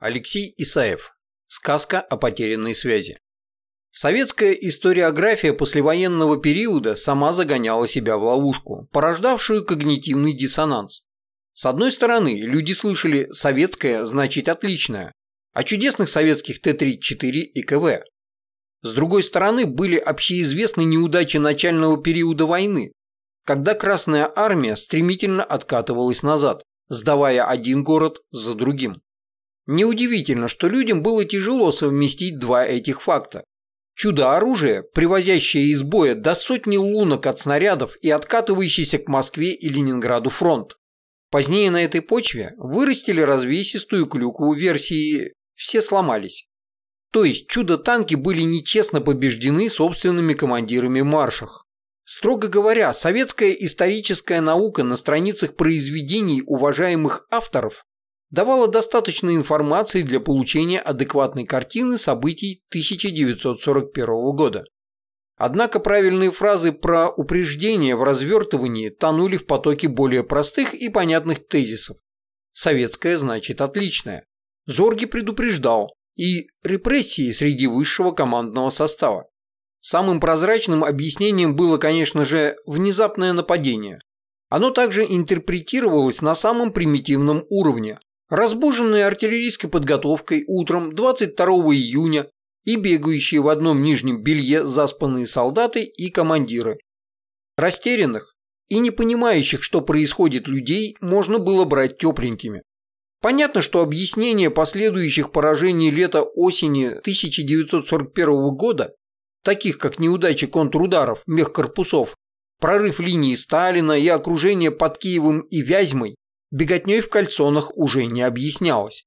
Алексей Исаев. Сказка о потерянной связи. Советская историография послевоенного периода сама загоняла себя в ловушку, порождавшую когнитивный диссонанс. С одной стороны, люди слышали «советское» значит «отличное», о чудесных советских Т-34 и КВ. С другой стороны, были общеизвестны неудачи начального периода войны, когда Красная Армия стремительно откатывалась назад, сдавая один город за другим. Неудивительно, что людям было тяжело совместить два этих факта. Чудо-оружие, привозящее из боя до сотни лунок от снарядов и откатывающийся к Москве и Ленинграду фронт. Позднее на этой почве вырастили развесистую клюкву версии «все сломались». То есть чудо-танки были нечестно побеждены собственными командирами маршах. Строго говоря, советская историческая наука на страницах произведений уважаемых авторов давала достаточно информации для получения адекватной картины событий 1941 года. Однако правильные фразы про упреждение в развертывании тонули в потоке более простых и понятных тезисов. Советское значит отличное. Зорги предупреждал и репрессии среди высшего командного состава. Самым прозрачным объяснением было, конечно же, внезапное нападение. Оно также интерпретировалось на самом примитивном уровне, Разбуженные артиллерийской подготовкой утром 22 июня и бегающие в одном нижнем белье заспанные солдаты и командиры. Растерянных и не понимающих, что происходит людей, можно было брать тепленькими. Понятно, что объяснение последующих поражений лета-осени 1941 года, таких как неудачи контрударов мехкорпусов, прорыв линии Сталина и окружение под Киевом и Вязьмой, беготней в кальсонах уже не объяснялось.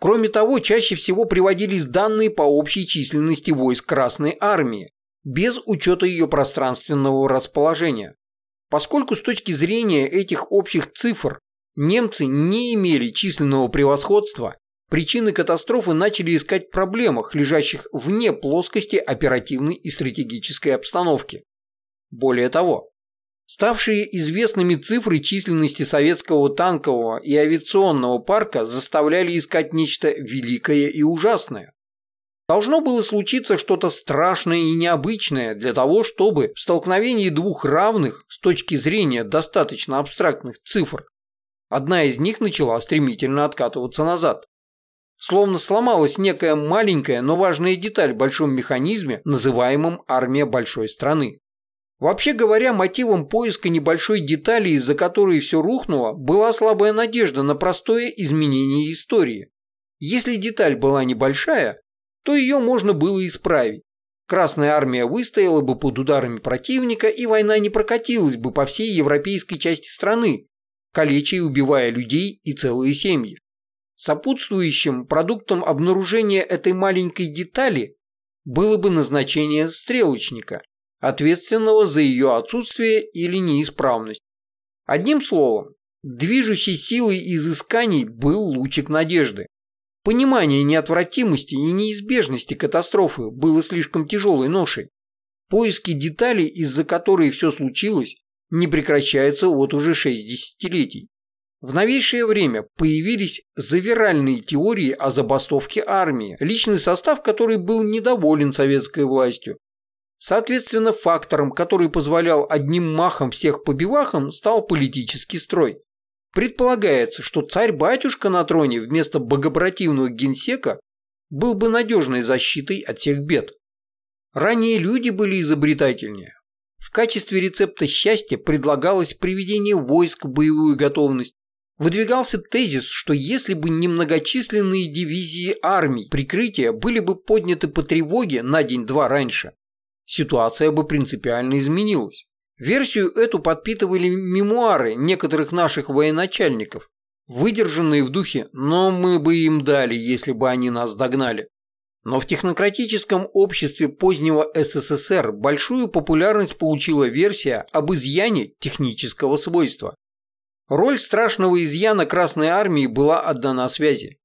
Кроме того, чаще всего приводились данные по общей численности войск Красной Армии, без учета ее пространственного расположения. Поскольку с точки зрения этих общих цифр немцы не имели численного превосходства, причины катастрофы начали искать в проблемах, лежащих вне плоскости оперативной и стратегической обстановки. Более того, Ставшие известными цифры численности советского танкового и авиационного парка заставляли искать нечто великое и ужасное. Должно было случиться что-то страшное и необычное для того, чтобы в столкновении двух равных с точки зрения достаточно абстрактных цифр одна из них начала стремительно откатываться назад. Словно сломалась некая маленькая, но важная деталь в большом механизме, называемом «армия большой страны». Вообще говоря, мотивом поиска небольшой детали, из-за которой все рухнуло, была слабая надежда на простое изменение истории. Если деталь была небольшая, то ее можно было исправить. Красная армия выстояла бы под ударами противника, и война не прокатилась бы по всей европейской части страны, калеча и убивая людей и целые семьи. Сопутствующим продуктом обнаружения этой маленькой детали было бы назначение стрелочника, ответственного за ее отсутствие или неисправность. Одним словом, движущей силой изысканий был лучик надежды. Понимание неотвратимости и неизбежности катастрофы было слишком тяжелой ношей. Поиски деталей, из-за которой все случилось, не прекращаются вот уже шесть десятилетий. В новейшее время появились завиральные теории о забастовке армии, личный состав которой был недоволен советской властью, Соответственно, фактором, который позволял одним махом всех побивахам, стал политический строй. Предполагается, что царь-батюшка на троне вместо богопротивного генсека был бы надежной защитой от всех бед. Ранее люди были изобретательнее. В качестве рецепта счастья предлагалось приведение войск в боевую готовность. Выдвигался тезис, что если бы немногочисленные дивизии армий прикрытия были бы подняты по тревоге на день-два раньше, ситуация бы принципиально изменилась. Версию эту подпитывали мемуары некоторых наших военачальников, выдержанные в духе «но мы бы им дали, если бы они нас догнали». Но в технократическом обществе позднего СССР большую популярность получила версия об изъяне технического свойства. Роль страшного изъяна Красной Армии была отдана связи.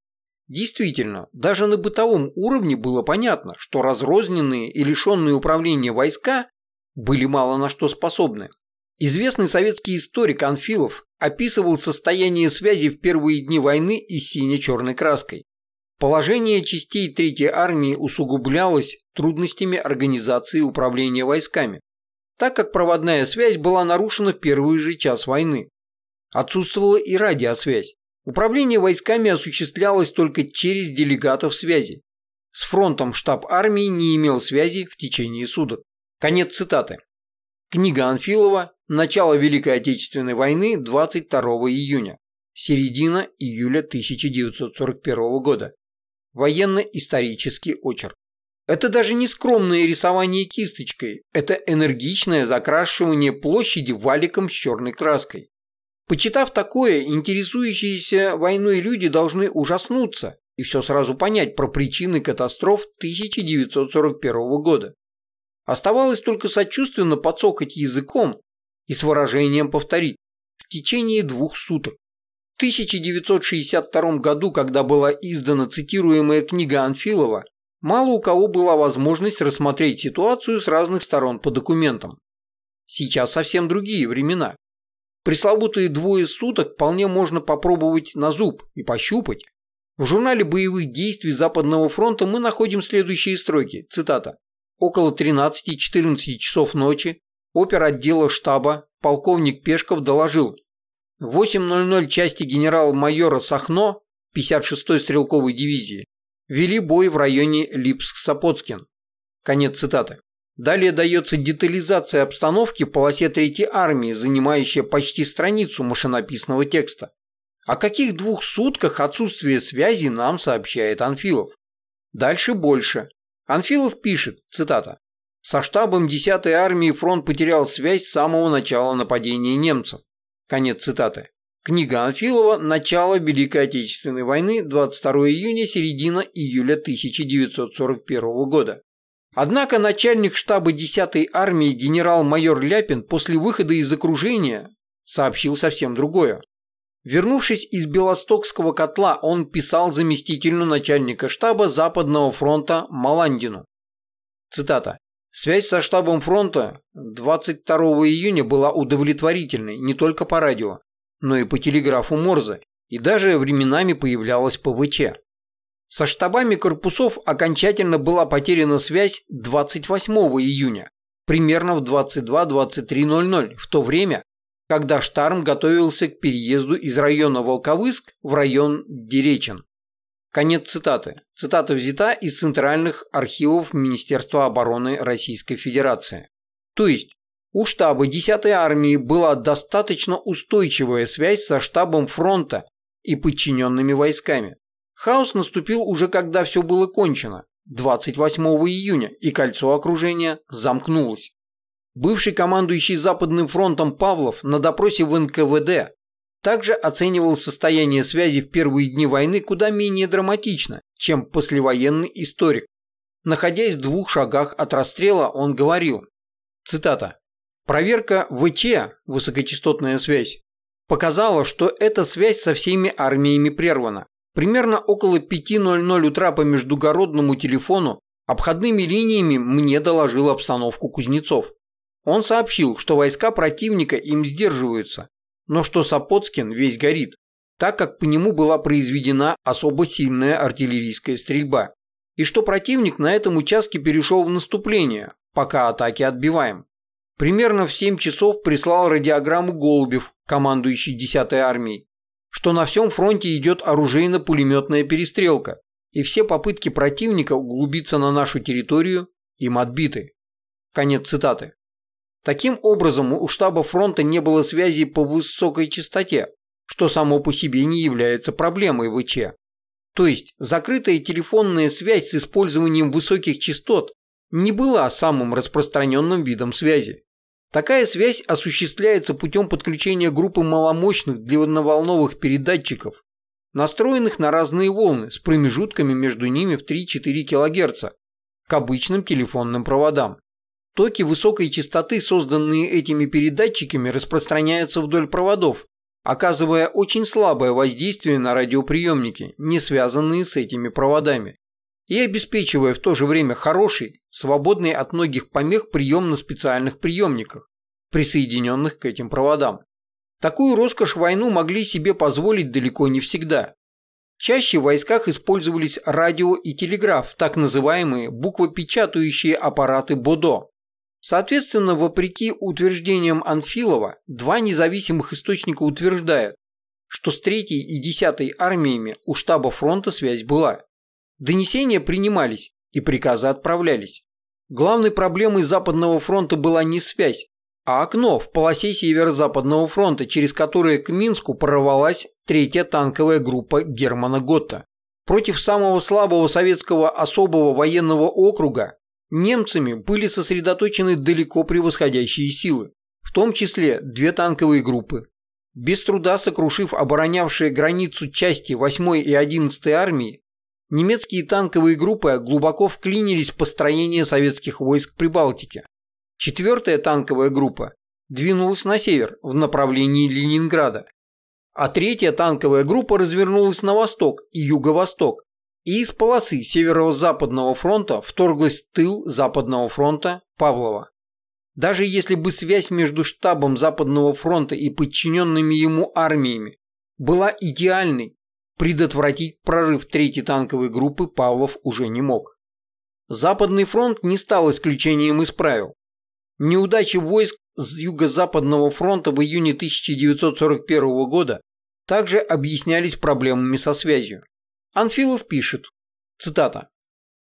Действительно, даже на бытовом уровне было понятно, что разрозненные и лишенные управления войска были мало на что способны. Известный советский историк Анфилов описывал состояние связи в первые дни войны и сине-черной краской. Положение частей Третьей армии усугублялось трудностями организации управления войсками, так как проводная связь была нарушена в первый же час войны. Отсутствовала и радиосвязь. Управление войсками осуществлялось только через делегатов связи. С фронтом штаб армии не имел связи в течение суток. Конец цитаты. Книга Анфилова «Начало Великой Отечественной войны 22 июня. Середина июля 1941 года. Военно-исторический очерк». Это даже не скромное рисование кисточкой, это энергичное закрашивание площади валиком с черной краской. Почитав такое, интересующиеся войной люди должны ужаснуться и все сразу понять про причины катастроф 1941 года. Оставалось только сочувственно подсокать языком и с выражением повторить в течение двух суток. В 1962 году, когда была издана цитируемая книга Анфилова, мало у кого была возможность рассмотреть ситуацию с разных сторон по документам. Сейчас совсем другие времена. Пресловутые двое суток вполне можно попробовать на зуб и пощупать. В журнале боевых действий Западного фронта мы находим следующие строки, цитата. «Около 13-14 часов ночи опер отдела штаба полковник Пешков доложил. В 8.00 части генерал-майора Сахно 56-й стрелковой дивизии вели бой в районе Липск-Сапоцкин. Конец цитаты. Далее дается детализация обстановки в полосе Третьей армии, занимающая почти страницу машинописного текста. О каких двух сутках отсутствия связи нам сообщает Анфилов? Дальше больше. Анфилов пишет, цитата, «Со штабом 10-й армии фронт потерял связь с самого начала нападения немцев». Конец цитаты. Книга Анфилова «Начало Великой Отечественной войны. 22 июня, середина июля 1941 года». Однако начальник штаба 10-й армии генерал-майор Ляпин после выхода из окружения сообщил совсем другое. Вернувшись из Белостокского котла, он писал заместителю начальника штаба Западного фронта Маландину. Цитата. «Связь со штабом фронта 22 июня была удовлетворительной не только по радио, но и по телеграфу Морзе, и даже временами появлялась ПВЧ. Со штабами корпусов окончательно была потеряна связь 28 июня, примерно в 22-23.00, в то время, когда Штарм готовился к переезду из района Волковыск в район Деречин. Конец цитаты. Цитата взята из центральных архивов Министерства обороны Российской Федерации. То есть, у штаба 10-й армии была достаточно устойчивая связь со штабом фронта и подчиненными войсками. Хаос наступил уже когда все было кончено, 28 июня, и кольцо окружения замкнулось. Бывший командующий Западным фронтом Павлов на допросе в НКВД также оценивал состояние связи в первые дни войны куда менее драматично, чем послевоенный историк. Находясь в двух шагах от расстрела, он говорил, цитата, Проверка ВЧ, высокочастотная связь, показала, что эта связь со всеми армиями прервана. Примерно около 5.00 утра по междугородному телефону обходными линиями мне доложил обстановку Кузнецов. Он сообщил, что войска противника им сдерживаются, но что Сапоцкин весь горит, так как по нему была произведена особо сильная артиллерийская стрельба, и что противник на этом участке перешел в наступление, пока атаки отбиваем. Примерно в 7 часов прислал радиограмму Голубев, командующий 10-й армией, что на всем фронте идет оружейно-пулеметная перестрелка, и все попытки противника углубиться на нашу территорию им отбиты. Конец цитаты. Таким образом, у штаба фронта не было связи по высокой частоте, что само по себе не является проблемой ВЧ. То есть, закрытая телефонная связь с использованием высоких частот не была самым распространенным видом связи. Такая связь осуществляется путем подключения группы маломощных длинноволновых передатчиков, настроенных на разные волны с промежутками между ними в 3-4 кГц, к обычным телефонным проводам. Токи высокой частоты, созданные этими передатчиками, распространяются вдоль проводов, оказывая очень слабое воздействие на радиоприемники, не связанные с этими проводами и обеспечивая в то же время хороший, свободный от многих помех прием на специальных приемниках, присоединенных к этим проводам. Такую роскошь войну могли себе позволить далеко не всегда. Чаще в войсках использовались радио и телеграф, так называемые буквопечатающие аппараты БОДО. Соответственно, вопреки утверждениям Анфилова, два независимых источника утверждают, что с 3 и 10 армиями у штаба фронта связь была. Донесения принимались и приказы отправлялись. Главной проблемой Западного фронта была не связь, а окно в полосе Северо-Западного фронта, через которое к Минску прорвалась третья танковая группа Германа Готта. Против самого слабого советского особого военного округа немцами были сосредоточены далеко превосходящие силы, в том числе две танковые группы. Без труда сокрушив оборонявшие границу части 8 и 11 армии, немецкие танковые группы глубоко вклинились в построение советских войск в Прибалтике. Четвертая танковая группа двинулась на север в направлении Ленинграда, а третья танковая группа развернулась на восток и юго-восток и из полосы Северо-Западного фронта вторглась в тыл Западного фронта Павлова. Даже если бы связь между штабом Западного фронта и подчиненными ему армиями была идеальной, предотвратить прорыв третьей танковой группы Павлов уже не мог. Западный фронт не стал исключением из правил. Неудачи войск с Юго-Западного фронта в июне 1941 года также объяснялись проблемами со связью. Анфилов пишет, цитата,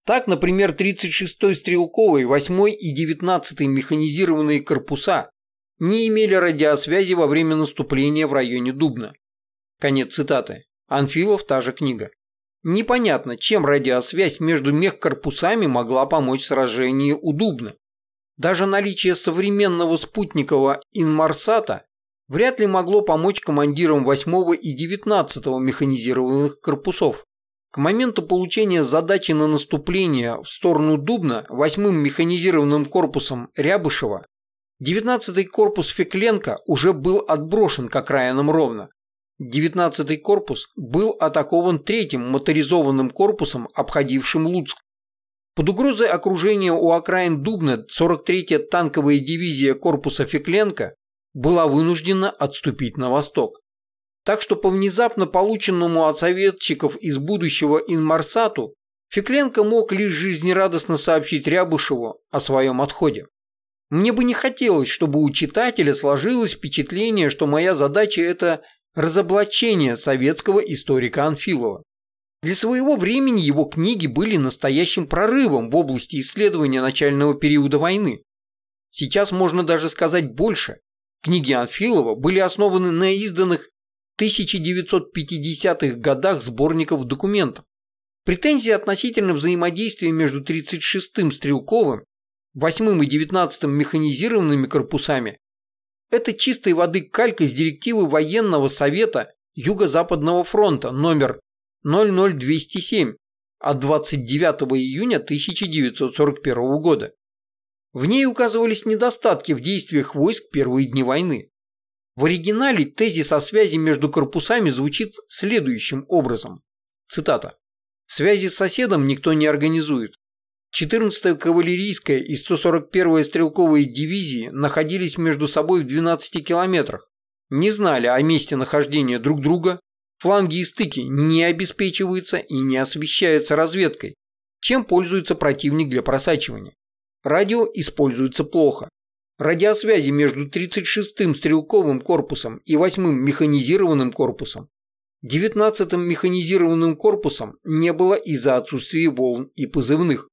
так, например, 36-й стрелковый, 8-й и 19-й механизированные корпуса не имели радиосвязи во время наступления в районе Дубна. Конец цитаты. Анфилов та же книга. Непонятно, чем радиосвязь между мехкорпусами могла помочь сражению у Дубна. Даже наличие современного спутникового инмарсата вряд ли могло помочь командирам 8 и 19 механизированных корпусов. К моменту получения задачи на наступление в сторону Дубна 8-м механизированным корпусом Рябышева 19-й корпус Фекленко уже был отброшен к окраинам ровно. 19-й корпус был атакован третьим моторизованным корпусом, обходившим Луцк. Под угрозой окружения у окраин Дубна 43-я танковая дивизия корпуса Фекленко была вынуждена отступить на восток. Так что по внезапно полученному от советчиков из будущего инмарсату Фекленко мог лишь жизнерадостно сообщить Рябушеву о своем отходе. Мне бы не хотелось, чтобы у читателя сложилось впечатление, что моя задача – это разоблачение советского историка Анфилова. Для своего времени его книги были настоящим прорывом в области исследования начального периода войны. Сейчас можно даже сказать больше. Книги Анфилова были основаны на изданных 1950-х годах сборников документов. Претензии относительно взаимодействия между 36-м стрелковым, 8-м и 19-м механизированными корпусами – это чистой воды калька из директивы военного совета Юго-Западного фронта номер 00207 от 29 июня 1941 года. В ней указывались недостатки в действиях войск первые дни войны. В оригинале тезис о связи между корпусами звучит следующим образом. Цитата. «Связи с соседом никто не организует. 14-я кавалерийская и 141-я стрелковые дивизии находились между собой в 12 километрах, не знали о месте нахождения друг друга Фланги и стыки не обеспечиваются и не освещаются разведкой, чем пользуется противник для просачивания. Радио используется плохо. Радиосвязи между 36-м стрелковым корпусом и 8-м механизированным корпусом 19-м механизированным корпусом не было из-за отсутствия волн и позывных.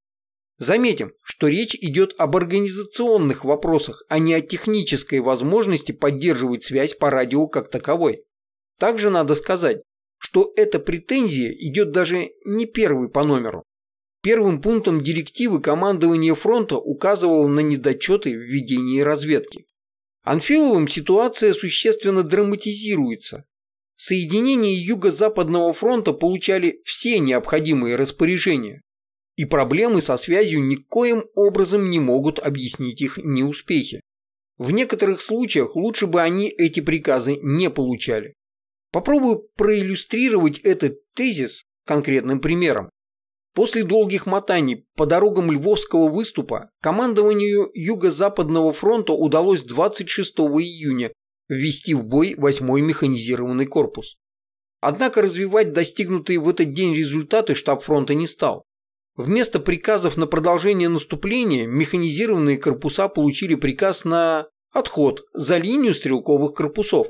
Заметим, что речь идет об организационных вопросах, а не о технической возможности поддерживать связь по радио как таковой. Также надо сказать, что эта претензия идет даже не первой по номеру. Первым пунктом директивы командование фронта указывало на недочеты в ведении разведки. Анфиловым ситуация существенно драматизируется. Соединения Юго-Западного фронта получали все необходимые распоряжения, и проблемы со связью никоим образом не могут объяснить их неуспехи. В некоторых случаях лучше бы они эти приказы не получали. Попробую проиллюстрировать этот тезис конкретным примером. После долгих мотаний по дорогам Львовского выступа командованию Юго-Западного фронта удалось 26 июня ввести в бой 8-й механизированный корпус. Однако развивать достигнутые в этот день результаты штаб фронта не стал. Вместо приказов на продолжение наступления механизированные корпуса получили приказ на отход за линию стрелковых корпусов.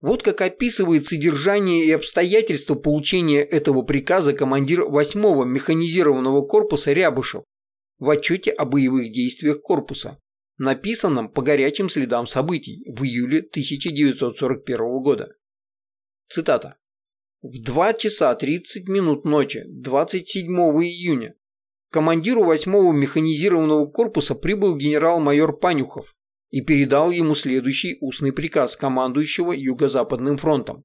Вот как описывает содержание и обстоятельства получения этого приказа командир 8-го механизированного корпуса Рябышев в отчете о боевых действиях корпуса, написанном по горячим следам событий в июле 1941 года. Цитата. В 2 часа 30 минут ночи 27 июня командиру 8-го механизированного корпуса прибыл генерал-майор Панюхов и передал ему следующий устный приказ командующего Юго-Западным фронтом.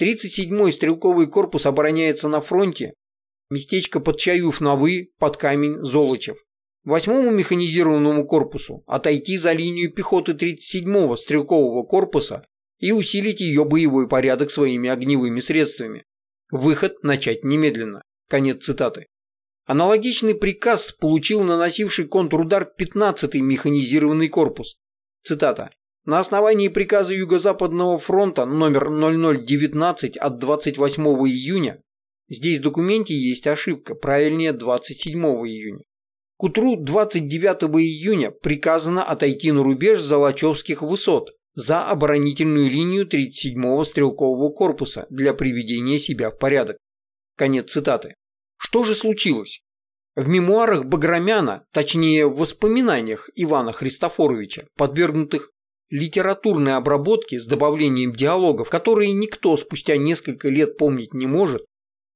37-й стрелковый корпус обороняется на фронте, местечко под Чаюв на под камень Золочев. Восьмому механизированному корпусу отойти за линию пехоты 37-го стрелкового корпуса и усилить ее боевой порядок своими огневыми средствами. Выход начать немедленно. Конец цитаты. Аналогичный приказ получил наносивший контрудар 15-й механизированный корпус. Цитата. На основании приказа Юго-Западного фронта номер 0019 от 28 июня Здесь в документе есть ошибка, правильнее 27 июня. К утру 29 июня приказано отойти на рубеж Золочевских высот за оборонительную линию 37-го стрелкового корпуса для приведения себя в порядок. Конец цитаты. Что же случилось? В мемуарах Баграмяна, точнее в воспоминаниях Ивана Христофоровича, подвергнутых литературной обработке с добавлением диалогов, которые никто спустя несколько лет помнить не может,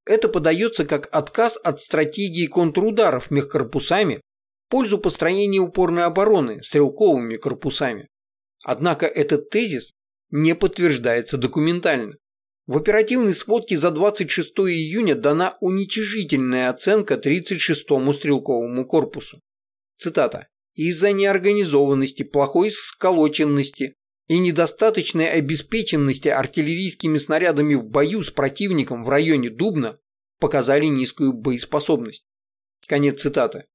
это подается как отказ от стратегии контрударов мехкорпусами в пользу построения упорной обороны стрелковыми корпусами. Однако этот тезис не подтверждается документально. В оперативной сводке за 26 июня дана уничижительная оценка 36-му стрелковому корпусу. Цитата. «Из-за неорганизованности, плохой сколоченности и недостаточной обеспеченности артиллерийскими снарядами в бою с противником в районе Дубна показали низкую боеспособность. Конец цитаты.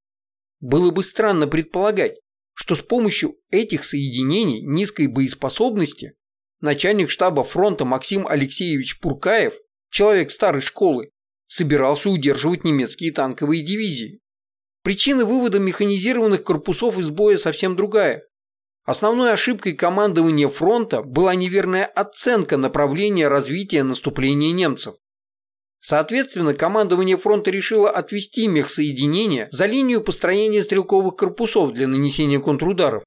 Было бы странно предполагать, что с помощью этих соединений низкой боеспособности начальник штаба фронта Максим Алексеевич Пуркаев, человек старой школы, собирался удерживать немецкие танковые дивизии. Причина вывода механизированных корпусов из боя совсем другая. Основной ошибкой командования фронта была неверная оценка направления развития наступления немцев. Соответственно, командование фронта решило отвести мехсоединения за линию построения стрелковых корпусов для нанесения контрударов.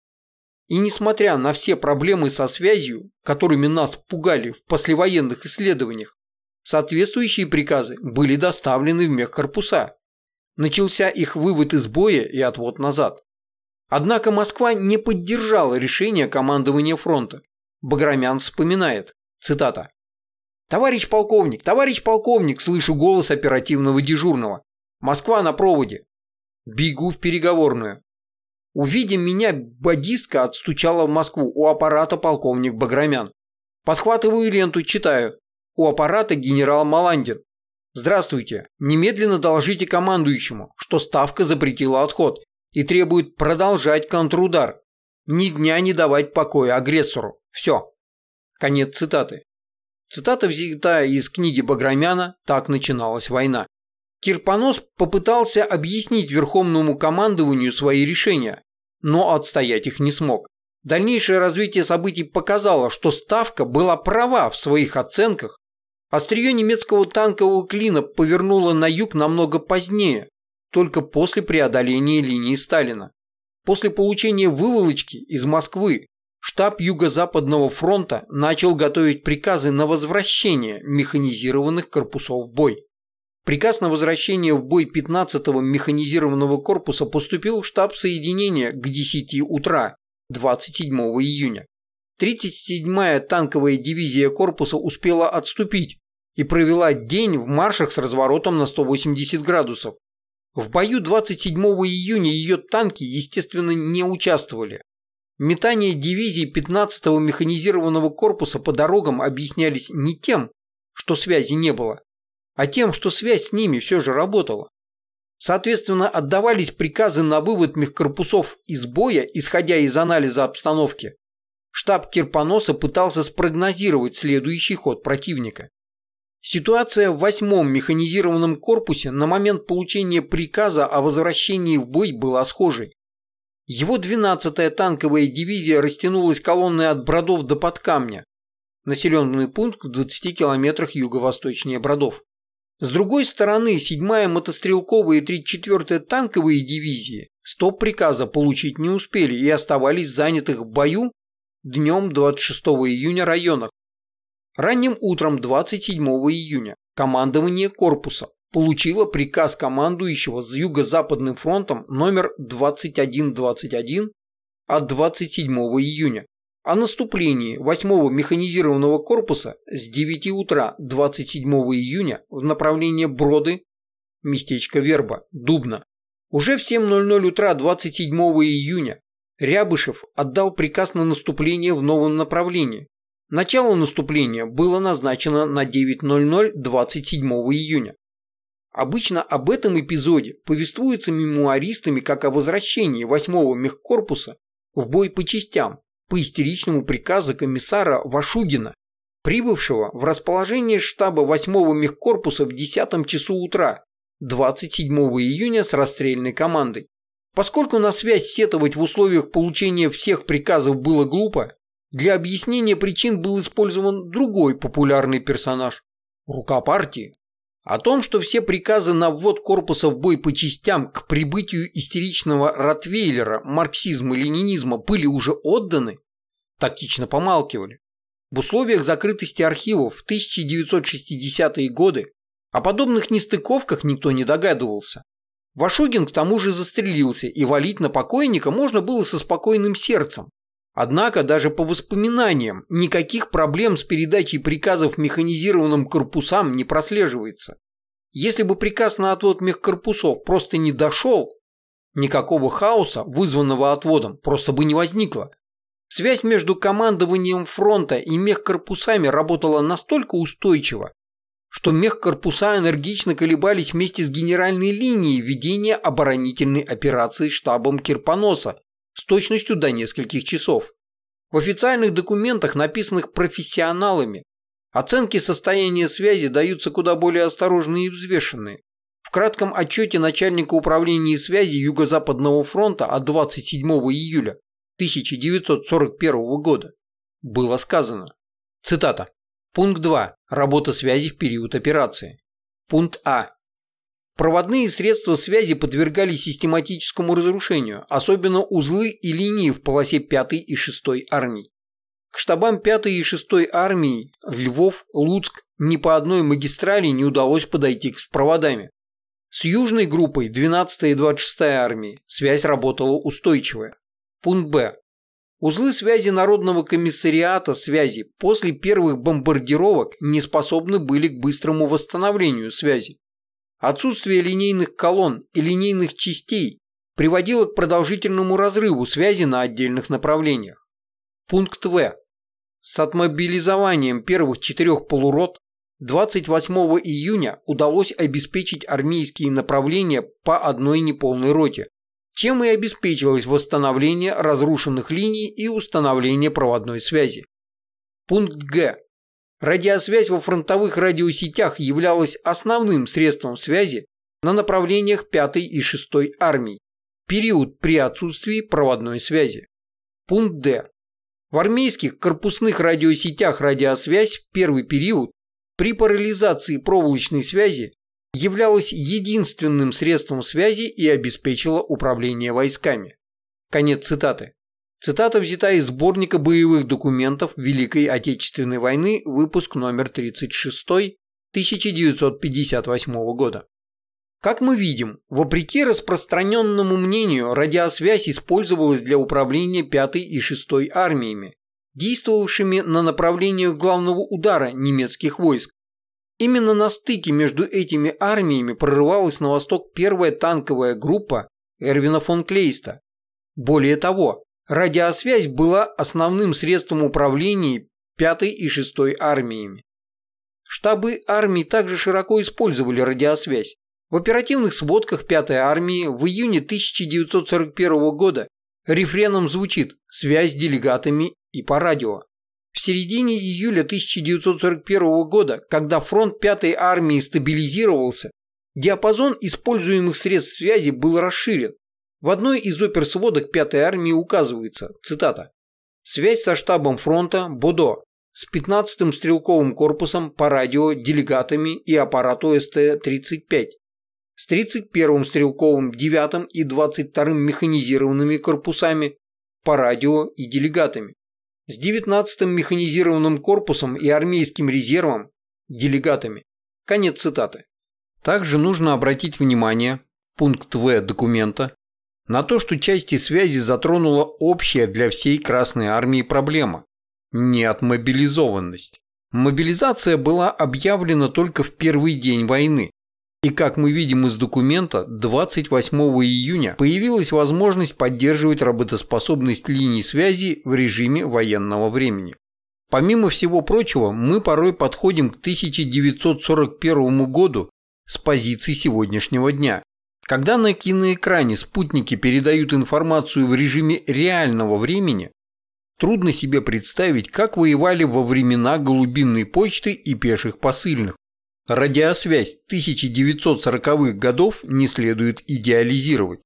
И несмотря на все проблемы со связью, которыми нас пугали в послевоенных исследованиях, соответствующие приказы были доставлены в мехкорпуса. Начался их вывод из боя и отвод назад. Однако Москва не поддержала решение командования фронта. Баграмян вспоминает, цитата, «Товарищ полковник, товарищ полковник!» слышу голос оперативного дежурного. «Москва на проводе!» Бегу в переговорную. Увидя меня, бодистка отстучала в Москву у аппарата полковник Баграмян. Подхватываю ленту, читаю. У аппарата генерал Маландин. Здравствуйте. Немедленно доложите командующему, что Ставка запретила отход и требует продолжать контрудар. Ни дня не давать покоя агрессору. Все. Конец цитаты. Цитата взята из книги Баграмяна «Так начиналась война». Кирпонос попытался объяснить Верховному командованию свои решения, но отстоять их не смог. Дальнейшее развитие событий показало, что Ставка была права в своих оценках. Острие немецкого танкового клина повернуло на юг намного позднее, только после преодоления линии Сталина. После получения выволочки из Москвы штаб Юго-Западного фронта начал готовить приказы на возвращение механизированных корпусов в бой. Приказ на возвращение в бой 15-го механизированного корпуса поступил в штаб соединения к 10 утра 27 июня. 37-я танковая дивизия корпуса успела отступить и провела день в маршах с разворотом на 180 градусов, в бою 27 июня ее танки, естественно, не участвовали. Метания дивизий 15-го механизированного корпуса по дорогам объяснялись не тем, что связи не было, а тем, что связь с ними все же работала. Соответственно, отдавались приказы на вывод мехкорпусов из боя, исходя из анализа обстановки. Штаб Кирпоноса пытался спрогнозировать следующий ход противника. Ситуация в восьмом механизированном корпусе на момент получения приказа о возвращении в бой была схожей. Его 12-я танковая дивизия растянулась колонной от Бродов до Подкамня, населенный пункт в 20 километрах юго-восточнее Бродов. С другой стороны, 7-я мотострелковая и 34-я танковые дивизии стоп-приказа получить не успели и оставались занятых в бою днем 26 июня районах. Ранним утром 27 июня командование корпуса получило приказ командующего с Юго-Западным фронтом номер 2121 от 27 июня о наступлении 8-го механизированного корпуса с 9 утра 27 июня в направлении Броды, местечко Верба, Дубна. Уже в 7.00 утра 27 июня Рябышев отдал приказ на наступление в новом направлении. Начало наступления было назначено на 9.00 27 июня. Обычно об этом эпизоде повествуется мемуаристами как о возвращении 8-го мехкорпуса в бой по частям по истеричному приказу комиссара Вашугина, прибывшего в расположение штаба 8-го мехкорпуса в 10 часу утра 27 июня с расстрельной командой. Поскольку на связь сетовать в условиях получения всех приказов было глупо, для объяснения причин был использован другой популярный персонаж – рука партии. О том, что все приказы на ввод корпуса в бой по частям к прибытию истеричного Ротвейлера марксизма-ленинизма были уже отданы, тактично помалкивали. В условиях закрытости архивов в 1960-е годы о подобных нестыковках никто не догадывался. Вашугин к тому же застрелился, и валить на покойника можно было со спокойным сердцем. Однако даже по воспоминаниям никаких проблем с передачей приказов механизированным корпусам не прослеживается. Если бы приказ на отвод мехкорпусов просто не дошел, никакого хаоса, вызванного отводом, просто бы не возникло. Связь между командованием фронта и мехкорпусами работала настолько устойчиво, что мехкорпуса энергично колебались вместе с генеральной линией ведения оборонительной операции штабом Кирпоноса с точностью до нескольких часов. В официальных документах, написанных профессионалами, оценки состояния связи даются куда более осторожные и взвешенные. В кратком отчете начальника управления связи Юго-Западного фронта от 27 июля 1941 года было сказано, цитата, Пункт 2. Работа связи в период операции. Пункт А. Проводные средства связи подвергались систематическому разрушению, особенно узлы и линии в полосе 5 и 6 армий. К штабам 5 и 6 армии Львов, Луцк ни по одной магистрали не удалось подойти с проводами. С южной группой 12 и 26 армии связь работала устойчивая. Пункт Б. Узлы связи Народного комиссариата связи после первых бомбардировок не способны были к быстрому восстановлению связи. Отсутствие линейных колонн и линейных частей приводило к продолжительному разрыву связи на отдельных направлениях. Пункт В. С отмобилизованием первых четырех полурот 28 июня удалось обеспечить армейские направления по одной неполной роте, чем и обеспечивалось восстановление разрушенных линий и установление проводной связи. Пункт Г. Радиосвязь во фронтовых радиосетях являлась основным средством связи на направлениях 5 и 6 армий, период при отсутствии проводной связи. Пункт Д. В армейских корпусных радиосетях радиосвязь в первый период при парализации проволочной связи являлась единственным средством связи и обеспечила управление войсками. Конец цитаты. Цитата взята из сборника боевых документов Великой Отечественной войны, выпуск номер 36, 1958 года. Как мы видим, вопреки распространенному мнению, радиосвязь использовалась для управления 5 и 6 армиями, действовавшими на направлениях главного удара немецких войск, Именно на стыке между этими армиями прорывалась на восток первая танковая группа Эрвина фон Клейста. Более того, радиосвязь была основным средством управления 5 и 6 армиями. Штабы армий также широко использовали радиосвязь. В оперативных сводках 5-й армии в июне 1941 года рефреном звучит «Связь с делегатами и по радио». В середине июля 1941 года, когда фронт 5-й армии стабилизировался, диапазон используемых средств связи был расширен. В одной из оперсводок 5-й армии указывается, цитата, «Связь со штабом фронта Бодо с 15-м стрелковым корпусом по радио, делегатами и аппарату СТ-35, с 31-м стрелковым 9-м и 22-м механизированными корпусами по радио и делегатами, с 19-м механизированным корпусом и армейским резервом, делегатами. Конец цитаты. Также нужно обратить внимание, пункт В документа, на то, что части связи затронула общая для всей Красной Армии проблема – неотмобилизованность. Мобилизация была объявлена только в первый день войны, и как мы видим из документа, 28 июня появилась возможность поддерживать работоспособность линий связи в режиме военного времени. Помимо всего прочего, мы порой подходим к 1941 году с позиции сегодняшнего дня. Когда на киноэкране спутники передают информацию в режиме реального времени, трудно себе представить, как воевали во времена голубинной почты и пеших посыльных. Радиосвязь 1940-х годов не следует идеализировать.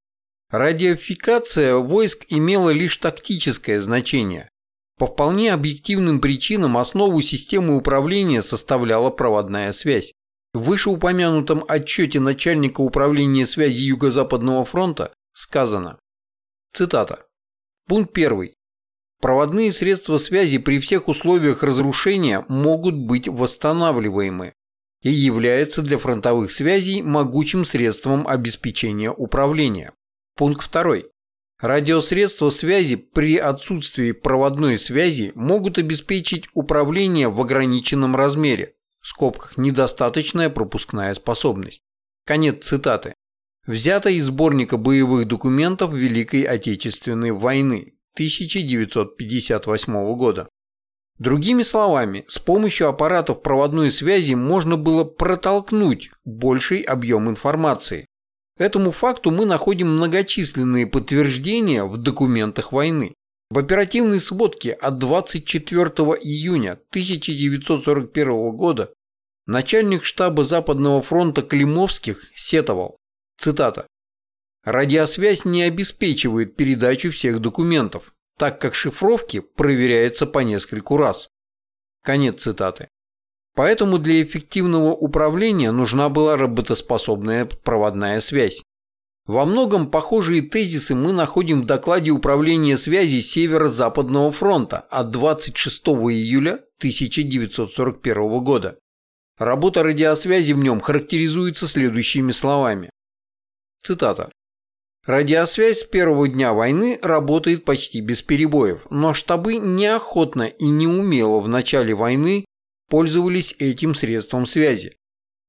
Радиофикация войск имела лишь тактическое значение. По вполне объективным причинам основу системы управления составляла проводная связь. В вышеупомянутом отчете начальника управления связи Юго-Западного фронта сказано, цитата, пункт 1. Проводные средства связи при всех условиях разрушения могут быть восстанавливаемы и является для фронтовых связей могучим средством обеспечения управления. Пункт 2. Радиосредства связи при отсутствии проводной связи могут обеспечить управление в ограниченном размере, в скобках недостаточная пропускная способность. Конец цитаты. Взято из сборника боевых документов Великой Отечественной войны 1958 года. Другими словами, с помощью аппаратов проводной связи можно было протолкнуть больший объем информации. Этому факту мы находим многочисленные подтверждения в документах войны. В оперативной сводке от 24 июня 1941 года начальник штаба Западного фронта Климовских сетовал, цитата, «Радиосвязь не обеспечивает передачу всех документов, так как шифровки проверяются по нескольку раз. Конец цитаты. Поэтому для эффективного управления нужна была работоспособная проводная связь. Во многом похожие тезисы мы находим в докладе Управления связи Северо-Западного фронта от 26 июля 1941 года. Работа радиосвязи в нем характеризуется следующими словами. Цитата. Радиосвязь с первого дня войны работает почти без перебоев, но штабы неохотно и неумело в начале войны пользовались этим средством связи.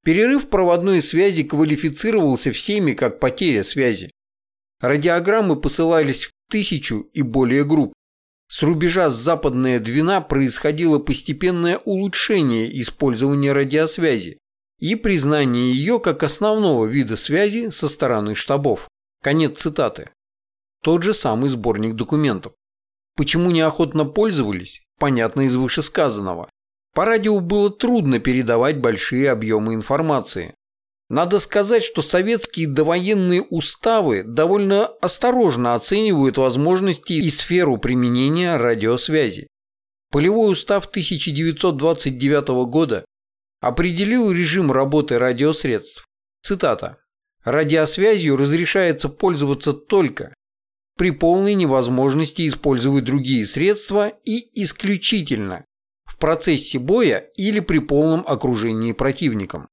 Перерыв проводной связи квалифицировался всеми как потеря связи. Радиограммы посылались в тысячу и более групп. С рубежа Западная Двина происходило постепенное улучшение использования радиосвязи и признание ее как основного вида связи со стороны штабов. Конец цитаты. Тот же самый сборник документов. Почему неохотно пользовались, понятно из вышесказанного. По радио было трудно передавать большие объемы информации. Надо сказать, что советские довоенные уставы довольно осторожно оценивают возможности и сферу применения радиосвязи. Полевой устав 1929 года определил режим работы радиосредств. Цитата. Радиосвязью разрешается пользоваться только при полной невозможности использовать другие средства и исключительно процессе боя или при полном окружении противником.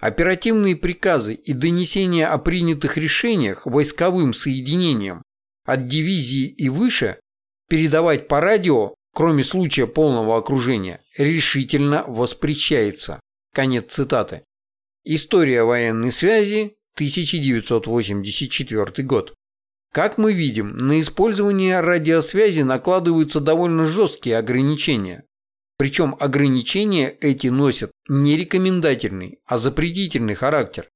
Оперативные приказы и донесения о принятых решениях войсковым соединениям от дивизии и выше передавать по радио, кроме случая полного окружения, решительно воспрещается. Конец цитаты. История военной связи, 1984 год. Как мы видим, на использование радиосвязи накладываются довольно жесткие ограничения. Причем ограничения эти носят не рекомендательный, а запретительный характер.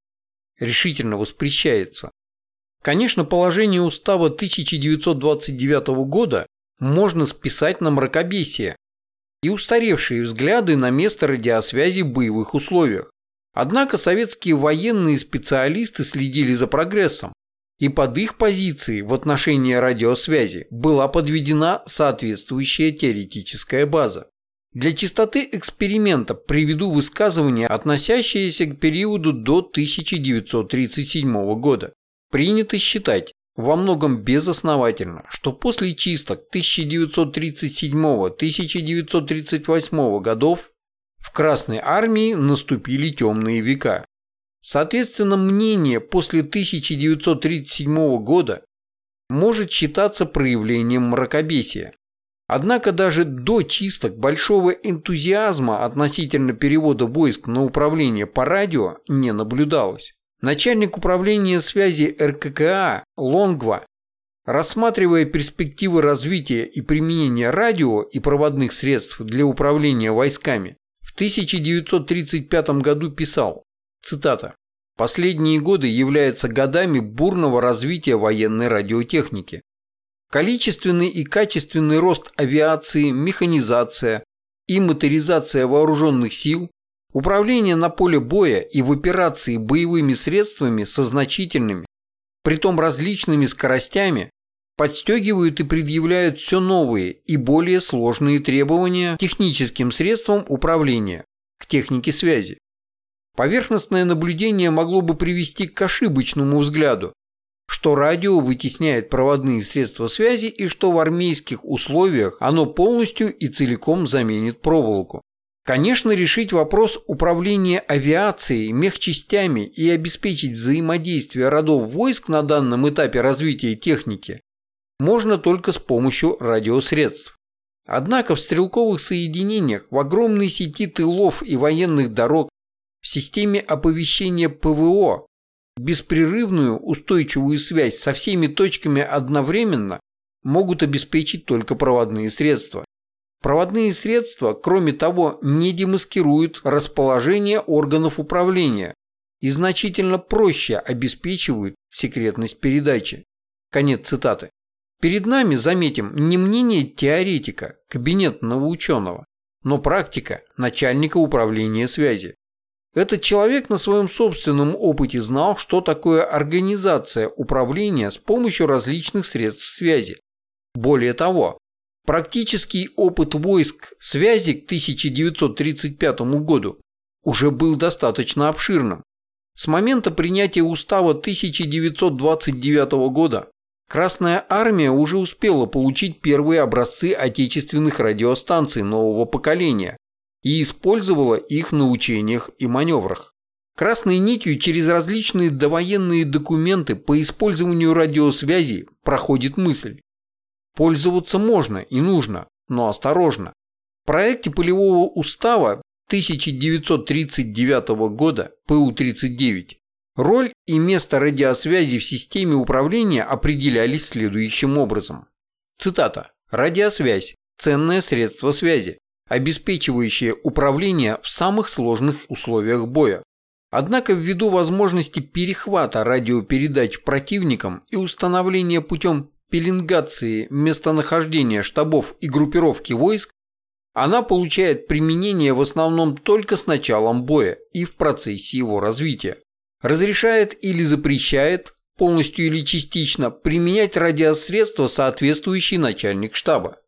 Решительно воспрещается. Конечно, положение устава 1929 года можно списать на мракобесие. и устаревшие взгляды на место радиосвязи в боевых условиях. Однако советские военные специалисты следили за прогрессом, и под их позиции в отношении радиосвязи была подведена соответствующая теоретическая база. Для чистоты эксперимента приведу высказывание, относящееся к периоду до 1937 года. Принято считать, во многом безосновательно, что после чисток 1937-1938 годов в Красной армии наступили темные века. Соответственно, мнение после 1937 года может считаться проявлением мракобесия. Однако даже до чисток большого энтузиазма относительно перевода войск на управление по радио не наблюдалось. Начальник управления связи РККА Лонгва, рассматривая перспективы развития и применения радио и проводных средств для управления войсками, в 1935 году писал Цитата. «Последние годы являются годами бурного развития военной радиотехники. Количественный и качественный рост авиации, механизация и моторизация вооруженных сил, управление на поле боя и в операции боевыми средствами со значительными, притом различными скоростями, подстегивают и предъявляют все новые и более сложные требования техническим средствам управления, к технике связи. Поверхностное наблюдение могло бы привести к ошибочному взгляду, что радио вытесняет проводные средства связи и что в армейских условиях оно полностью и целиком заменит проволоку. Конечно, решить вопрос управления авиацией, мехчастями и обеспечить взаимодействие родов войск на данном этапе развития техники можно только с помощью радиосредств. Однако в стрелковых соединениях, в огромной сети тылов и военных дорог в системе оповещения ПВО беспрерывную устойчивую связь со всеми точками одновременно могут обеспечить только проводные средства. Проводные средства, кроме того, не демаскируют расположение органов управления и значительно проще обеспечивают секретность передачи. Конец цитаты. Перед нами, заметим, не мнение теоретика, кабинетного ученого, но практика начальника управления связи. Этот человек на своем собственном опыте знал, что такое организация управления с помощью различных средств связи. Более того, практический опыт войск связи к 1935 году уже был достаточно обширным. С момента принятия устава 1929 года Красная армия уже успела получить первые образцы отечественных радиостанций нового поколения, и использовала их на учениях и маневрах. Красной нитью через различные довоенные документы по использованию радиосвязи проходит мысль. Пользоваться можно и нужно, но осторожно. В проекте полевого устава 1939 года ПУ-39 роль и место радиосвязи в системе управления определялись следующим образом. Цитата. «Радиосвязь – ценное средство связи обеспечивающее управление в самых сложных условиях боя. Однако ввиду возможности перехвата радиопередач противником и установления путем пеленгации местонахождения штабов и группировки войск, она получает применение в основном только с началом боя и в процессе его развития. Разрешает или запрещает, полностью или частично, применять радиосредства соответствующий начальник штаба.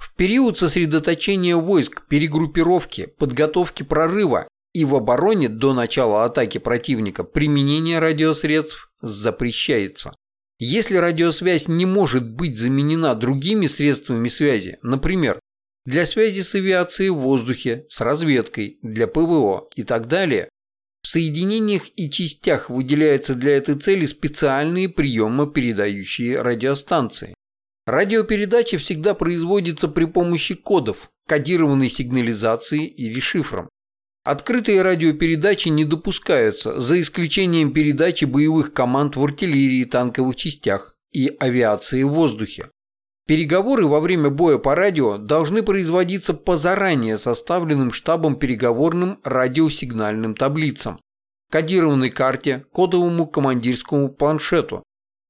В период сосредоточения войск, перегруппировки, подготовки прорыва и в обороне до начала атаки противника применение радиосредств запрещается. Если радиосвязь не может быть заменена другими средствами связи, например, для связи с авиацией в воздухе, с разведкой, для ПВО и так далее, в соединениях и частях выделяются для этой цели специальные приемо-передающие радиостанции. Радиопередача всегда производится при помощи кодов, кодированной сигнализации или шифром. Открытые радиопередачи не допускаются, за исключением передачи боевых команд в артиллерии, танковых частях и авиации в воздухе. Переговоры во время боя по радио должны производиться по заранее составленным штабом переговорным радиосигнальным таблицам, кодированной карте, кодовому командирскому планшету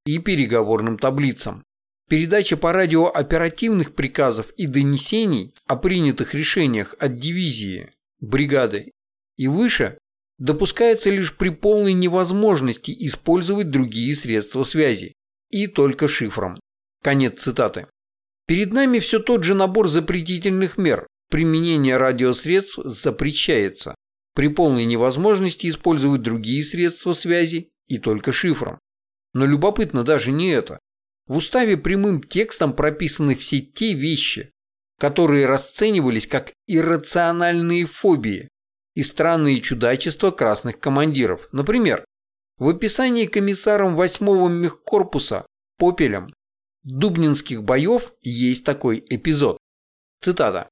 и переговорным таблицам. Передача по радио оперативных приказов и донесений о принятых решениях от дивизии, бригады и выше допускается лишь при полной невозможности использовать другие средства связи и только шифром. Конец цитаты. Перед нами все тот же набор запретительных мер. Применение радиосредств запрещается при полной невозможности использовать другие средства связи и только шифром. Но любопытно даже не это. В уставе прямым текстом прописаны все те вещи, которые расценивались как иррациональные фобии и странные чудачества красных командиров. Например, в описании комиссаром 8-го мехкорпуса Попелем Дубнинских боев есть такой эпизод. Цитата.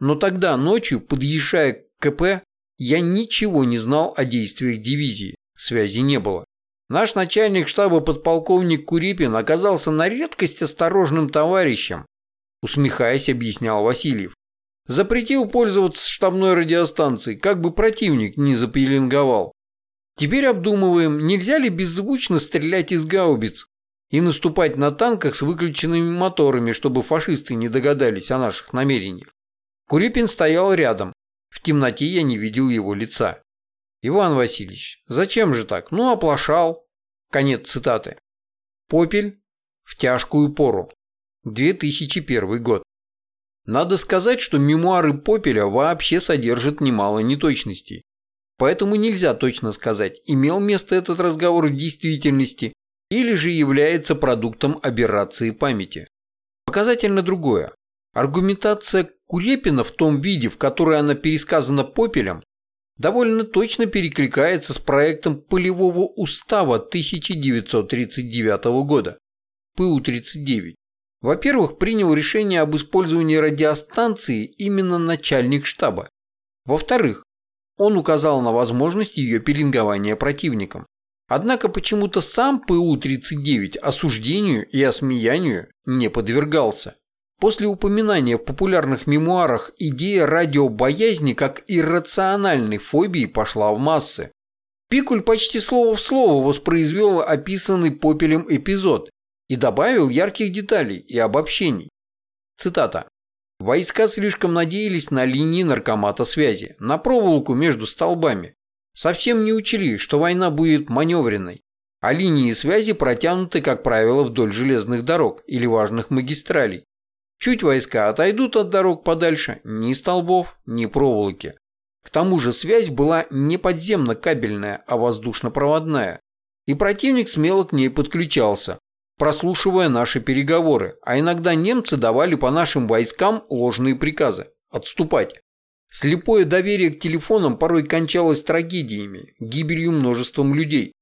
«Но тогда ночью, подъезжая к КП, я ничего не знал о действиях дивизии. Связи не было. Наш начальник штаба подполковник Курипин оказался на редкость осторожным товарищем, усмехаясь, объяснял Васильев. Запретил пользоваться штабной радиостанцией, как бы противник не запеленговал. Теперь обдумываем, нельзя ли беззвучно стрелять из гаубиц, и наступать на танках с выключенными моторами, чтобы фашисты не догадались о наших намерениях. Курипин стоял рядом. В темноте я не видел его лица. «Иван Васильевич, зачем же так? Ну, оплошал». Конец цитаты. Попель в тяжкую пору. 2001 год. Надо сказать, что мемуары Попеля вообще содержат немало неточностей. Поэтому нельзя точно сказать, имел место этот разговор в действительности или же является продуктом аберрации памяти. Показательно другое. Аргументация Курепина в том виде, в которой она пересказана Попелем, довольно точно перекликается с проектом Полевого устава 1939 года, ПУ-39. Во-первых, принял решение об использовании радиостанции именно начальник штаба. Во-вторых, он указал на возможность ее пеленгования противником. Однако почему-то сам ПУ-39 осуждению и осмеянию не подвергался. После упоминания в популярных мемуарах идея радиобоязни как иррациональной фобии пошла в массы. Пикуль почти слово в слово воспроизвел описанный Попелем эпизод и добавил ярких деталей и обобщений. Цитата. Войска слишком надеялись на линии наркомата связи, на проволоку между столбами, Совсем не учли, что война будет маневренной, а линии связи протянуты, как правило, вдоль железных дорог или важных магистралей. Чуть войска отойдут от дорог подальше, ни столбов, ни проволоки. К тому же связь была не подземно-кабельная, а воздушно-проводная, и противник смело к ней подключался, прослушивая наши переговоры, а иногда немцы давали по нашим войскам ложные приказы – отступать. Слепое доверие к телефонам порой кончалось трагедиями, гибелью множеством людей.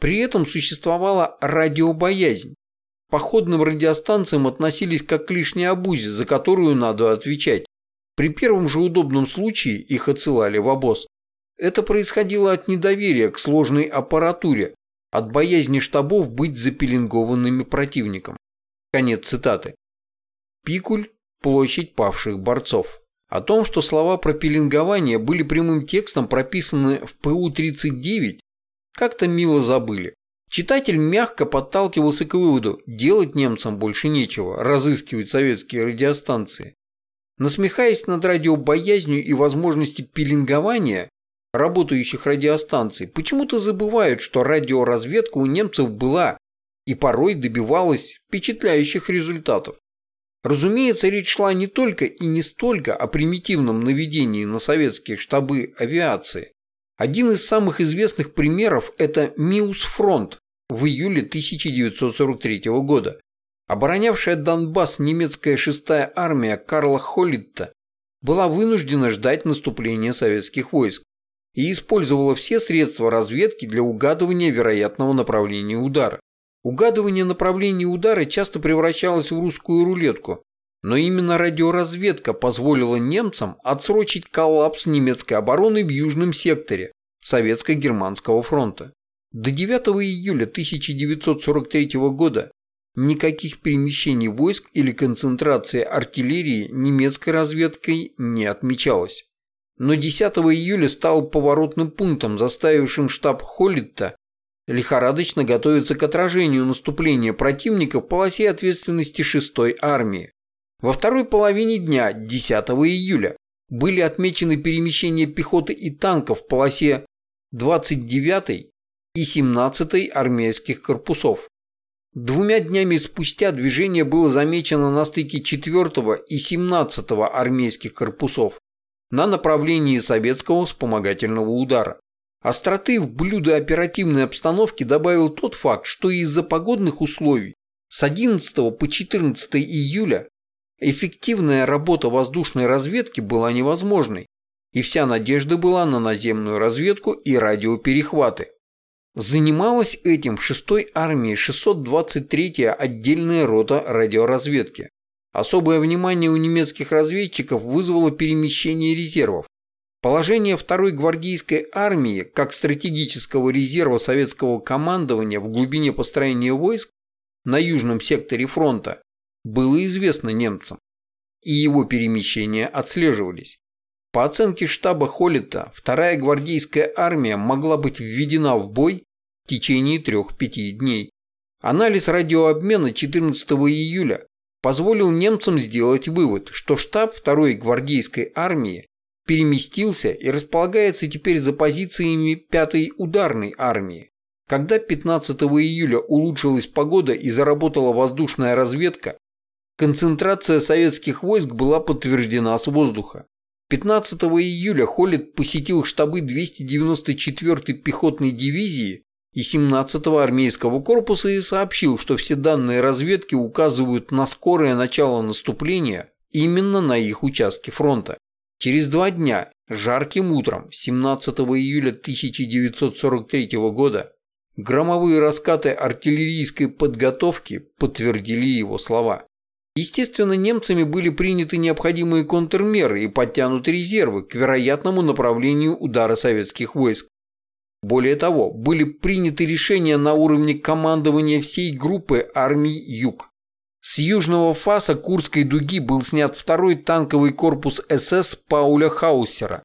При этом существовала радиобоязнь. Походным радиостанциям относились как к лишней обузе, за которую надо отвечать. При первом же удобном случае их отсылали в обоз. Это происходило от недоверия к сложной аппаратуре, от боязни штабов быть запеленгованными противником. Конец цитаты. Пикуль – площадь павших борцов. О том, что слова про пеленгование были прямым текстом прописаны в ПУ-39, как-то мило забыли. Читатель мягко подталкивался к выводу, делать немцам больше нечего, разыскивать советские радиостанции. Насмехаясь над радиобоязнью и возможности пеленгования работающих радиостанций, почему-то забывают, что радиоразведка у немцев была и порой добивалась впечатляющих результатов. Разумеется, речь шла не только и не столько о примитивном наведении на советские штабы авиации. Один из самых известных примеров – это Миус-фронт в июле 1943 года. Оборонявшая Донбасс немецкая шестая армия Карла Холлитта была вынуждена ждать наступления советских войск и использовала все средства разведки для угадывания вероятного направления удара. Угадывание направления удара часто превращалось в русскую рулетку, но именно радиоразведка позволила немцам отсрочить коллапс немецкой обороны в южном секторе Советско-Германского фронта. До 9 июля 1943 года никаких перемещений войск или концентрации артиллерии немецкой разведкой не отмечалось. Но 10 июля стал поворотным пунктом, заставившим штаб Холлитта лихорадочно готовятся к отражению наступления противника в полосе ответственности 6-й армии. Во второй половине дня, 10 июля, были отмечены перемещения пехоты и танков в полосе 29-й и 17-й армейских корпусов. Двумя днями спустя движение было замечено на стыке 4-го и 17-го армейских корпусов на направлении советского вспомогательного удара. Остроты в блюдо оперативной обстановки добавил тот факт, что из-за погодных условий с 11 по 14 июля эффективная работа воздушной разведки была невозможной, и вся надежда была на наземную разведку и радиоперехваты. Занималась этим в 6-й армии 623-я отдельная рота радиоразведки. Особое внимание у немецких разведчиков вызвало перемещение резервов. Положение 2-й гвардейской армии как стратегического резерва советского командования в глубине построения войск на южном секторе фронта было известно немцам, и его перемещения отслеживались. По оценке штаба Холлита, вторая гвардейская армия могла быть введена в бой в течение 3-5 дней. Анализ радиообмена 14 июля позволил немцам сделать вывод, что штаб второй гвардейской армии переместился и располагается теперь за позициями 5-й ударной армии. Когда 15 июля улучшилась погода и заработала воздушная разведка, концентрация советских войск была подтверждена с воздуха. 15 июля Холлит посетил штабы 294-й пехотной дивизии и 17-го армейского корпуса и сообщил, что все данные разведки указывают на скорое начало наступления именно на их участке фронта. Через два дня, жарким утром 17 июля 1943 года, громовые раскаты артиллерийской подготовки подтвердили его слова. Естественно, немцами были приняты необходимые контрмеры и подтянуты резервы к вероятному направлению удара советских войск. Более того, были приняты решения на уровне командования всей группы армий Юг. С южного фаса Курской дуги был снят второй танковый корпус СС Пауля Хаусера.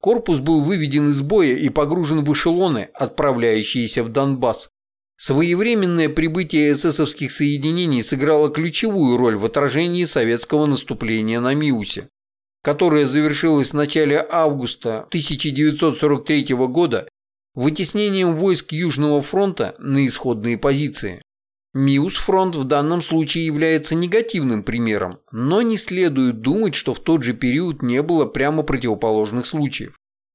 Корпус был выведен из боя и погружен в эшелоны, отправляющиеся в Донбасс. Своевременное прибытие эсэсовских соединений сыграло ключевую роль в отражении советского наступления на Миусе, которое завершилось в начале августа 1943 года вытеснением войск Южного фронта на исходные позиции. Миус-фронт в данном случае является негативным примером, но не следует думать, что в тот же период не было прямо противоположных случаев.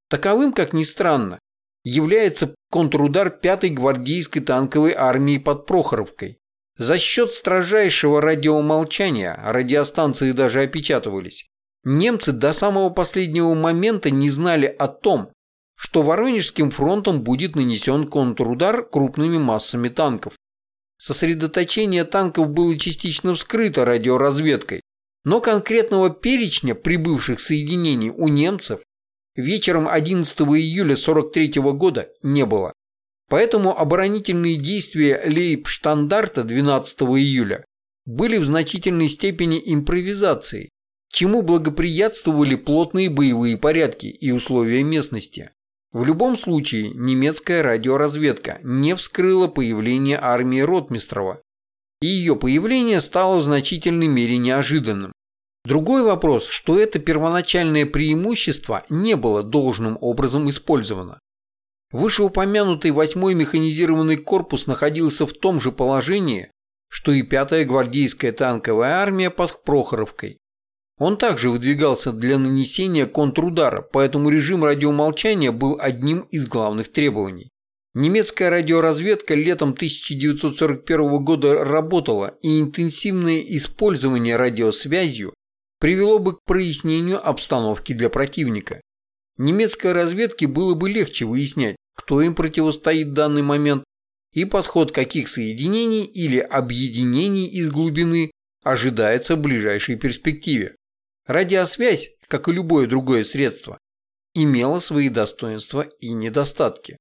Таковым, как ни странно, является контрудар 5-й гвардейской танковой армии под Прохоровкой. За счет строжайшего радиомолчания радиостанции даже опечатывались. Немцы до самого последнего момента не знали о том, что Воронежским фронтом будет нанесен контрудар крупными массами танков. Сосредоточение танков было частично вскрыто радиоразведкой, но конкретного перечня прибывших соединений у немцев вечером 11 июля 43 года не было. Поэтому оборонительные действия Лейбштандарта 12 июля были в значительной степени импровизацией, чему благоприятствовали плотные боевые порядки и условия местности. В любом случае, немецкая радиоразведка не вскрыла появление армии Ротмистрова, и ее появление стало в значительной мере неожиданным. Другой вопрос, что это первоначальное преимущество не было должным образом использовано. Вышеупомянутый 8-й механизированный корпус находился в том же положении, что и 5-я гвардейская танковая армия под Прохоровкой. Он также выдвигался для нанесения контрудара, поэтому режим радиомолчания был одним из главных требований. Немецкая радиоразведка летом 1941 года работала, и интенсивное использование радиосвязью привело бы к прояснению обстановки для противника. Немецкой разведке было бы легче выяснять, кто им противостоит в данный момент и подход каких соединений или объединений из глубины ожидается в ближайшей перспективе. Радиосвязь, как и любое другое средство, имела свои достоинства и недостатки.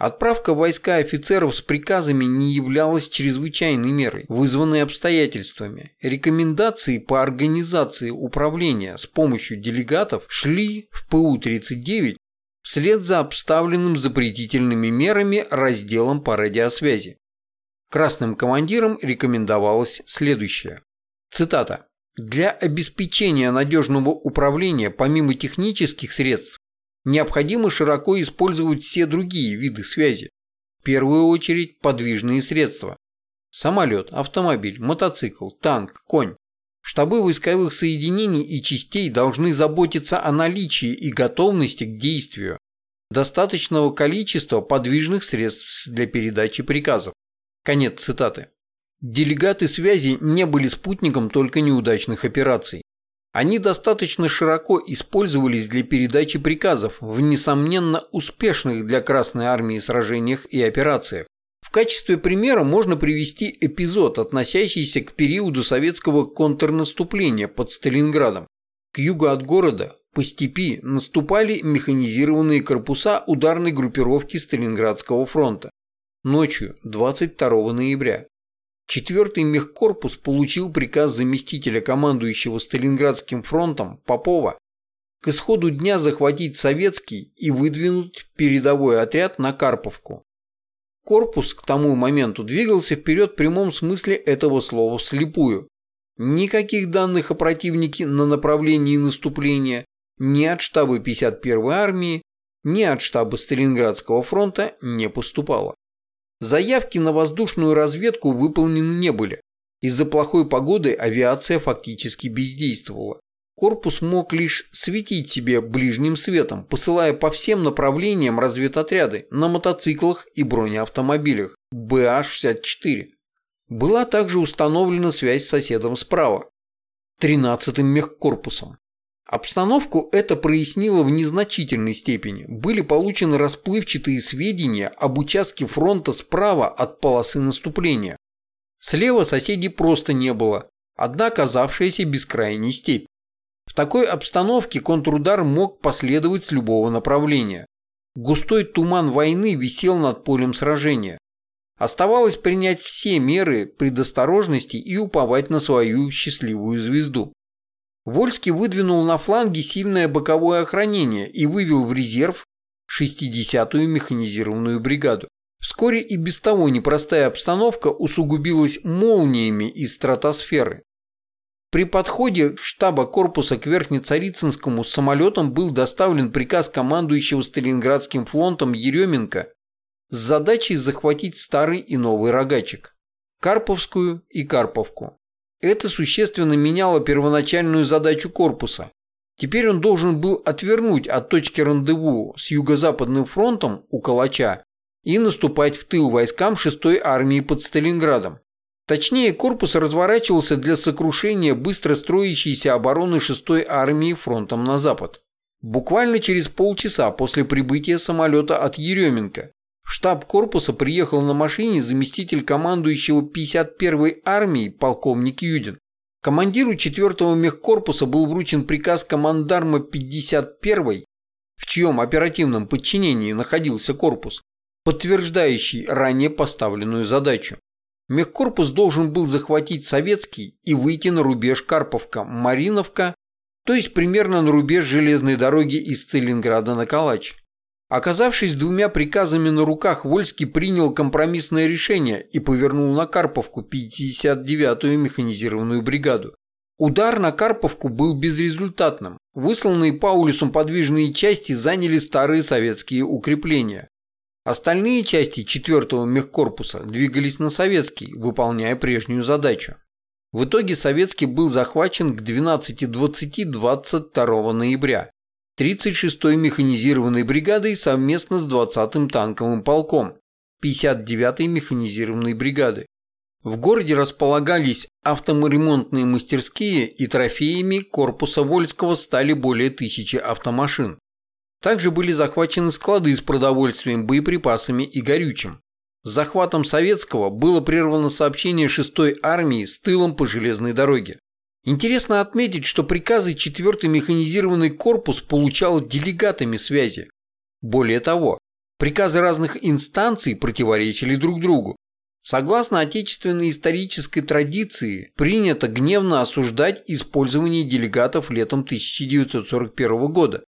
Отправка войска офицеров с приказами не являлась чрезвычайной мерой, вызванной обстоятельствами. Рекомендации по организации управления с помощью делегатов шли в ПУ-39 в вслед за обставленным запретительными мерами разделом по радиосвязи. Красным командирам рекомендовалось следующее. Цитата. «Для обеспечения надежного управления помимо технических средств необходимо широко использовать все другие виды связи. В первую очередь подвижные средства. Самолет, автомобиль, мотоцикл, танк, конь. Штабы войсковых соединений и частей должны заботиться о наличии и готовности к действию достаточного количества подвижных средств для передачи приказов. Конец цитаты. Делегаты связи не были спутником только неудачных операций. Они достаточно широко использовались для передачи приказов в несомненно успешных для Красной Армии сражениях и операциях. В качестве примера можно привести эпизод, относящийся к периоду советского контрнаступления под Сталинградом. К югу от города, по степи, наступали механизированные корпуса ударной группировки Сталинградского фронта. Ночью, 22 ноября, Четвертый мехкорпус получил приказ заместителя командующего Сталинградским фронтом Попова к исходу дня захватить советский и выдвинуть передовой отряд на Карповку. Корпус к тому моменту двигался вперед в прямом смысле этого слова вслепую. Никаких данных о противнике на направлении наступления ни от штаба 51-й армии, ни от штаба Сталинградского фронта не поступало. Заявки на воздушную разведку выполнены не были. Из-за плохой погоды авиация фактически бездействовала. Корпус мог лишь светить себе ближним светом, посылая по всем направлениям разведотряды на мотоциклах и бронеавтомобилях БА-64. Была также установлена связь с соседом справа, 13-м мехкорпусом. Обстановку это прояснило в незначительной степени. Были получены расплывчатые сведения об участке фронта справа от полосы наступления. Слева соседей просто не было, одна оказавшаяся бескрайней степь. В такой обстановке контрудар мог последовать с любого направления. Густой туман войны висел над полем сражения. Оставалось принять все меры предосторожности и уповать на свою счастливую звезду. Вольский выдвинул на фланге сильное боковое охранение и вывел в резерв 60-ю механизированную бригаду. Вскоре и без того непростая обстановка усугубилась молниями из стратосферы. При подходе штаба корпуса к Верхнецарицынскому самолетам был доставлен приказ командующего Сталинградским фронтом Еременко с задачей захватить старый и новый рогачик, Карповскую и Карповку. Это существенно меняло первоначальную задачу корпуса. Теперь он должен был отвернуть от точки рандеву с Юго-Западным фронтом у Калача и наступать в тыл войскам 6-й армии под Сталинградом. Точнее, корпус разворачивался для сокрушения быстро строящейся обороны 6-й армии фронтом на запад. Буквально через полчаса после прибытия самолета от Еременко штаб корпуса приехал на машине заместитель командующего 51-й армией полковник Юдин. Командиру 4-го мехкорпуса был вручен приказ командарма 51-й, в чьем оперативном подчинении находился корпус, подтверждающий ранее поставленную задачу. Мехкорпус должен был захватить Советский и выйти на рубеж Карповка-Мариновка, то есть примерно на рубеж железной дороги из Сталинграда на Калач. Оказавшись двумя приказами на руках, Вольский принял компромиссное решение и повернул на Карповку 59-ю механизированную бригаду. Удар на Карповку был безрезультатным. Высланные Паулюсом подвижные части заняли старые советские укрепления. Остальные части 4-го мехкорпуса двигались на советский, выполняя прежнюю задачу. В итоге советский был захвачен к 12.20 22 ноября. 36-й механизированной бригадой совместно с 20-м танковым полком 59-й механизированной бригады. В городе располагались авторемонтные мастерские и трофеями корпуса Вольского стали более тысячи автомашин. Также были захвачены склады с продовольствием, боеприпасами и горючим. С захватом советского было прервано сообщение 6-й армии с тылом по железной дороге. Интересно отметить, что приказы 4-й механизированный корпус получал делегатами связи. Более того, приказы разных инстанций противоречили друг другу. Согласно отечественной исторической традиции, принято гневно осуждать использование делегатов летом 1941 года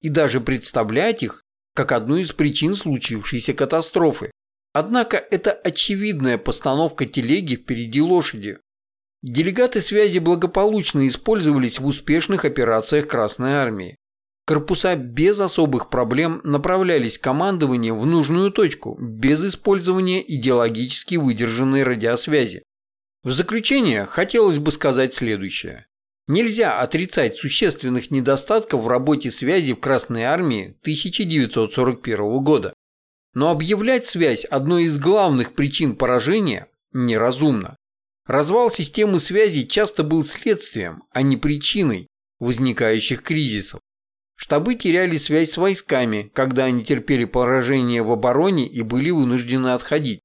и даже представлять их как одну из причин случившейся катастрофы. Однако это очевидная постановка телеги впереди лошади. Делегаты связи благополучно использовались в успешных операциях Красной Армии. Корпуса без особых проблем направлялись командованием в нужную точку, без использования идеологически выдержанной радиосвязи. В заключение хотелось бы сказать следующее. Нельзя отрицать существенных недостатков в работе связи в Красной Армии 1941 года. Но объявлять связь одной из главных причин поражения неразумно. Развал системы связи часто был следствием, а не причиной возникающих кризисов. Штабы теряли связь с войсками, когда они терпели поражение в обороне и были вынуждены отходить.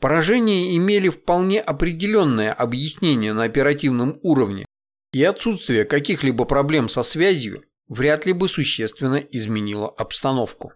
Поражения имели вполне определенное объяснение на оперативном уровне, и отсутствие каких-либо проблем со связью вряд ли бы существенно изменило обстановку.